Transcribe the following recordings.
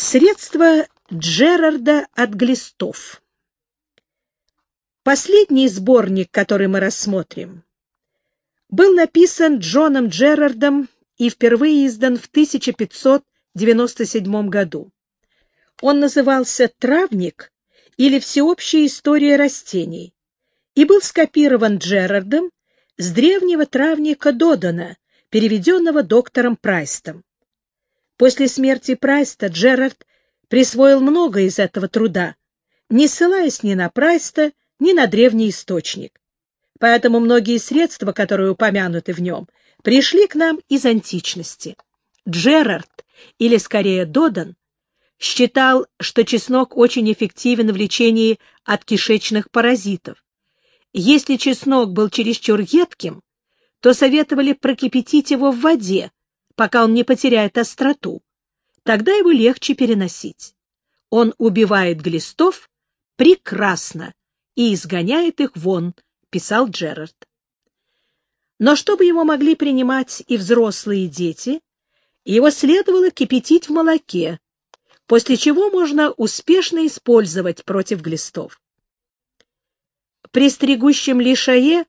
Средства Джерарда от глистов. Последний сборник, который мы рассмотрим, был написан Джоном Джерардом и впервые издан в 1597 году. Он назывался «Травник» или «Всеобщая история растений» и был скопирован Джерардом с древнего травника Додана, переведенного доктором Прайстом. После смерти Прайста Джерард присвоил много из этого труда, не ссылаясь ни на Прайста, ни на древний источник. Поэтому многие средства, которые упомянуты в нем, пришли к нам из античности. Джерард, или скорее Додан, считал, что чеснок очень эффективен в лечении от кишечных паразитов. Если чеснок был чересчур едким, то советовали прокипятить его в воде, пока он не потеряет остроту. Тогда его легче переносить. Он убивает глистов прекрасно и изгоняет их вон, писал Джерард. Но чтобы его могли принимать и взрослые дети, его следовало кипятить в молоке, после чего можно успешно использовать против глистов. При стригущем лишае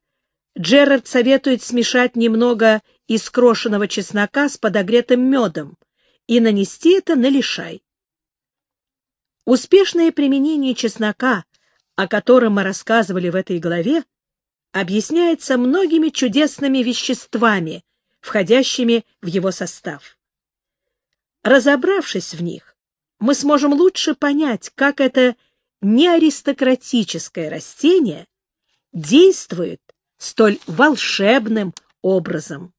Джерард советует смешать немного из крошеного чеснока с подогретым медом и нанести это на лишай. Успешное применение чеснока, о котором мы рассказывали в этой главе, объясняется многими чудесными веществами, входящими в его состав. Разобравшись в них, мы сможем лучше понять, как это неаристократическое растение действует столь волшебным образом.